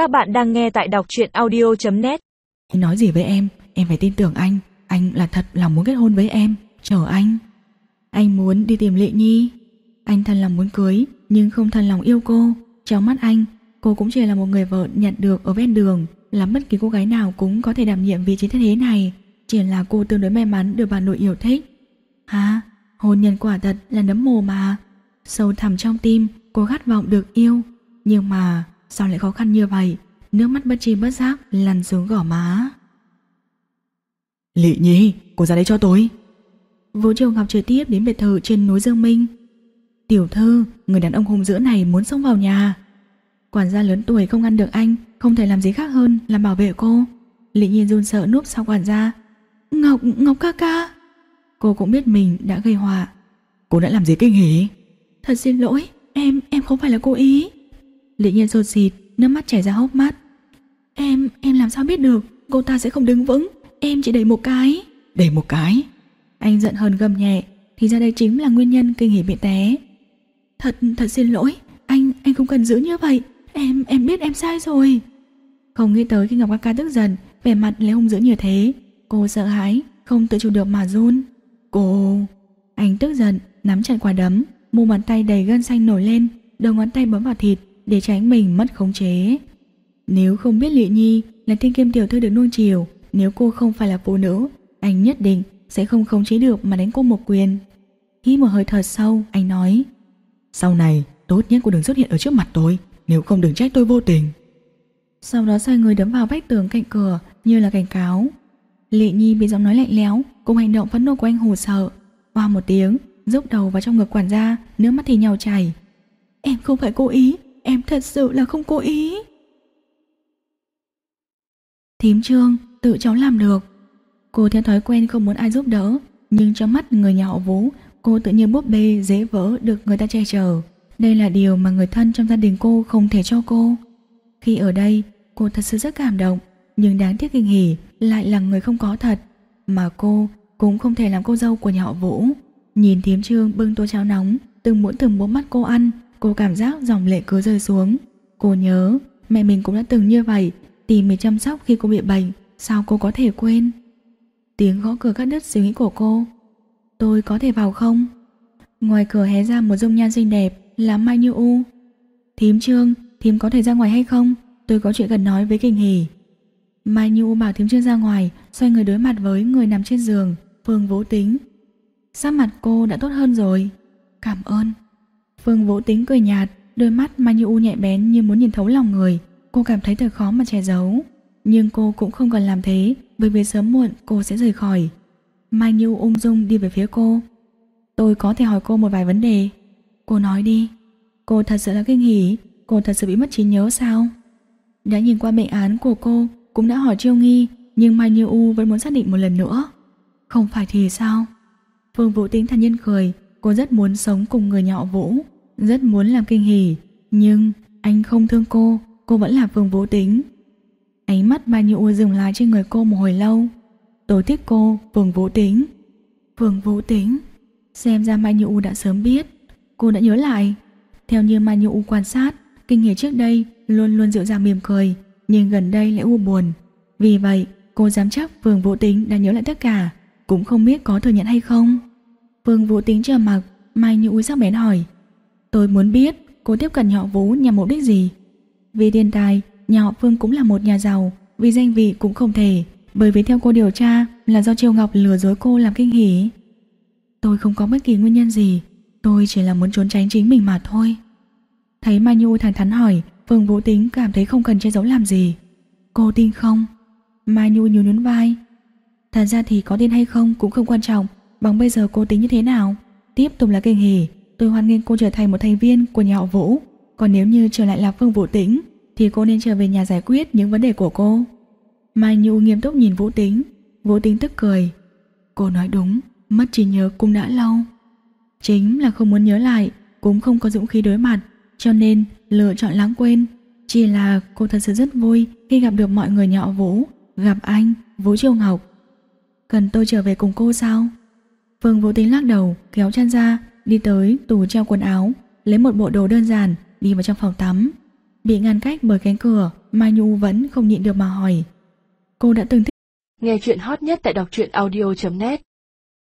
Các bạn đang nghe tại đọc truyện audio.net Anh nói gì với em, em phải tin tưởng anh. Anh là thật lòng muốn kết hôn với em. Chờ anh. Anh muốn đi tìm Lệ Nhi. Anh thật lòng muốn cưới Nhưng không thật lòng yêu cô. Trong mắt anh, cô cũng chỉ là một người vợ nhận được ở ven đường Làm bất kỳ cô gái nào cũng có thể đảm nhiệm vị trí thế thế này. Chỉ là cô tương đối may mắn được bà nội yêu thích. Hả? Hôn nhân quả thật là nấm mồ mà. Sâu thẳm trong tim Cô khát vọng được yêu. Nhưng mà sao lại khó khăn như vậy? Nước mắt bất chi bất giác lăn xuống gò má. Lị Nhi Cô ra đây cho tôi. Vũ Triều Ngọc trực tiếp đến biệt thự trên núi Dương Minh. Tiểu thư Người đàn ông hung dữ này muốn xông vào nhà. Quản gia lớn tuổi không ngăn được anh Không thể làm gì khác hơn là bảo vệ cô. Lị Nhi run sợ núp sau quản gia. Ngọc, Ngọc ca ca. Cô cũng biết mình đã gây họa. Cô đã làm gì kinh hỉ? Thật xin lỗi, em, em không phải là cố ý Lị nhiên rột xịt, nước mắt chảy ra hốc mắt. Em, em làm sao biết được? Cô ta sẽ không đứng vững. Em chỉ đẩy một cái. Đẩy một cái? Anh giận hơn gầm nhẹ Thì ra đây chính là nguyên nhân kinh hỉ bị té. Thật, thật xin lỗi. Anh, anh không cần giữ như vậy. Em, em biết em sai rồi. Không nghĩ tới khi Ngọc ca ca tức giận Vẻ mặt lại hung dữ như thế. Cô sợ hãi, không tự chủ được mà run. Cô... Anh tức giận, nắm chặt quả đấm mu bàn tay đầy gân xanh nổi lên, đầu ngón tay bấm vào thịt để tránh mình mất khống chế. Nếu không biết Lệ Nhi là thiên kim tiểu thư được nuông chiều, nếu cô không phải là phụ nữ, anh nhất định sẽ không khống chế được mà đánh cô một quyền. Hít một hơi thở sâu, anh nói Sau này, tốt nhất cô đừng xuất hiện ở trước mặt tôi, nếu không đừng trách tôi vô tình. Sau đó xoay người đấm vào vách tường cạnh cửa như là cảnh cáo. Lệ Nhi bị giọng nói lạnh lẽo cùng hành động phẫn nộ của anh hù sợ. Hoa một tiếng, Dốc đầu vào trong ngực quản gia Nước mắt thì nhào chảy Em không phải cố ý Em thật sự là không cố ý. Thím trương Tự cháu làm được. Cô theo thói quen không muốn ai giúp đỡ Nhưng trong mắt người nhà họ Vũ Cô tự nhiên búp bê dễ vỡ được người ta che chở. Đây là điều mà người thân trong gia đình cô không thể cho cô. Khi ở đây Cô thật sự rất cảm động Nhưng đáng tiếc kinh hỉ Lại là người không có thật Mà cô cũng không thể làm cô dâu của nhà họ Vũ. Nhìn Thím trương bưng tô cháo nóng, từng muỗng từng muỗng mắt cô ăn, cô cảm giác dòng lệ cứ rơi xuống. Cô nhớ, mẹ mình cũng đã từng như vậy, tìm mình chăm sóc khi cô bị bệnh, sao cô có thể quên? Tiếng gõ cửa cắt đứt suy nghĩ của cô. Tôi có thể vào không? Ngoài cửa hé ra một dung nhan xinh đẹp, là Mai Như U. Thím Trương, thím có thể ra ngoài hay không? Tôi có chuyện cần nói với Kình Hỉ. Mai Như U bảo thím Trương ra ngoài, xoay người đối mặt với người nằm trên giường, Phương Vũ Tính, Sắc mặt cô đã tốt hơn rồi Cảm ơn Phương Vũ Tính cười nhạt Đôi mắt mà như u nhẹ bén như muốn nhìn thấu lòng người. Cô cảm thấy thật khó mà che giấu. Nhưng cô cũng không cần làm thế Bởi vì sớm muộn cô sẽ rời khỏi. Mai Như ung dung đi về phía cô. Tôi có thể hỏi cô một vài vấn đề. Cô nói đi. Cô thật sự là kinh hỉ. Cô thật sự bị mất trí nhớ sao? Đã nhìn qua bệnh án của cô Cũng đã hỏi Chiêu Nghi Nhưng Mai Như U vẫn muốn xác định một lần nữa. Không phải thì sao? Phương Vũ Tĩnh thản nhiên cười, cô rất muốn sống cùng người nhỏ Vũ, rất muốn làm kinh hỉ, nhưng anh không thương cô, cô vẫn là Phương Vũ tính Ánh mắt Mai Như U dừng lại trên người cô một hồi lâu. Tôi thích cô, Phương Vũ tính Phương Vũ tính xem ra Mai Như U đã sớm biết, cô đã nhớ lại. Theo như Mai Như U quan sát, kinh hỉ trước đây luôn luôn dịu dàng mỉm cười, nhưng gần đây lại u buồn. Vì vậy, cô dám chắc Phương Vũ tính đã nhớ lại tất cả, cũng không biết có thừa nhận hay không. Vương Vũ tính chờ mặc, Mai Như Úi sắc bén hỏi. Tôi muốn biết cô tiếp cận nhỏ Vũ nhằm mục đích gì? Vì tiền tài, nhà họ cũng là một nhà giàu, vì danh vị cũng không thể, bởi vì theo cô điều tra là do Triều Ngọc lừa dối cô làm kinh hỉ. Tôi không có bất kỳ nguyên nhân gì, tôi chỉ là muốn trốn tránh chính mình mà thôi. Thấy Mai Nhu thẳng thắn hỏi, Vương Vũ Tính cảm thấy không cần che giấu làm gì. Cô tin không? Mai Nhu nhún nhún vai. Thật ra thì có tin hay không cũng không quan trọng, Bằng bây giờ cô tính như thế nào? Tiếp tục là kinh hỉ, tôi hoan nghênh cô trở thành một thành viên của nhà họ Vũ. Còn nếu như trở lại là Phương Vũ Tĩnh, thì cô nên trở về nhà giải quyết những vấn đề của cô. Mai Nhu nghiêm túc nhìn Vũ Tĩnh, Vũ Tĩnh tức cười. Cô nói đúng, mất trí nhớ cũng đã lâu. Chính là không muốn nhớ lại, cũng không có dũng khí đối mặt, cho nên lựa chọn lãng quên. Chỉ là cô thật sự rất vui khi gặp được mọi người nhỏ Vũ, gặp anh, Vũ Triều Ngọc. Cần tôi trở về cùng cô sao? Phương Vũ Tính lắc đầu, kéo chân ra, đi tới tủ treo quần áo, lấy một bộ đồ đơn giản, đi vào trong phòng tắm. Bị ngăn cách bởi cánh cửa Mai Nhu vẫn không nhịn được mà hỏi Cô đã từng thích Nghe chuyện hot nhất tại đọc truyện audio.net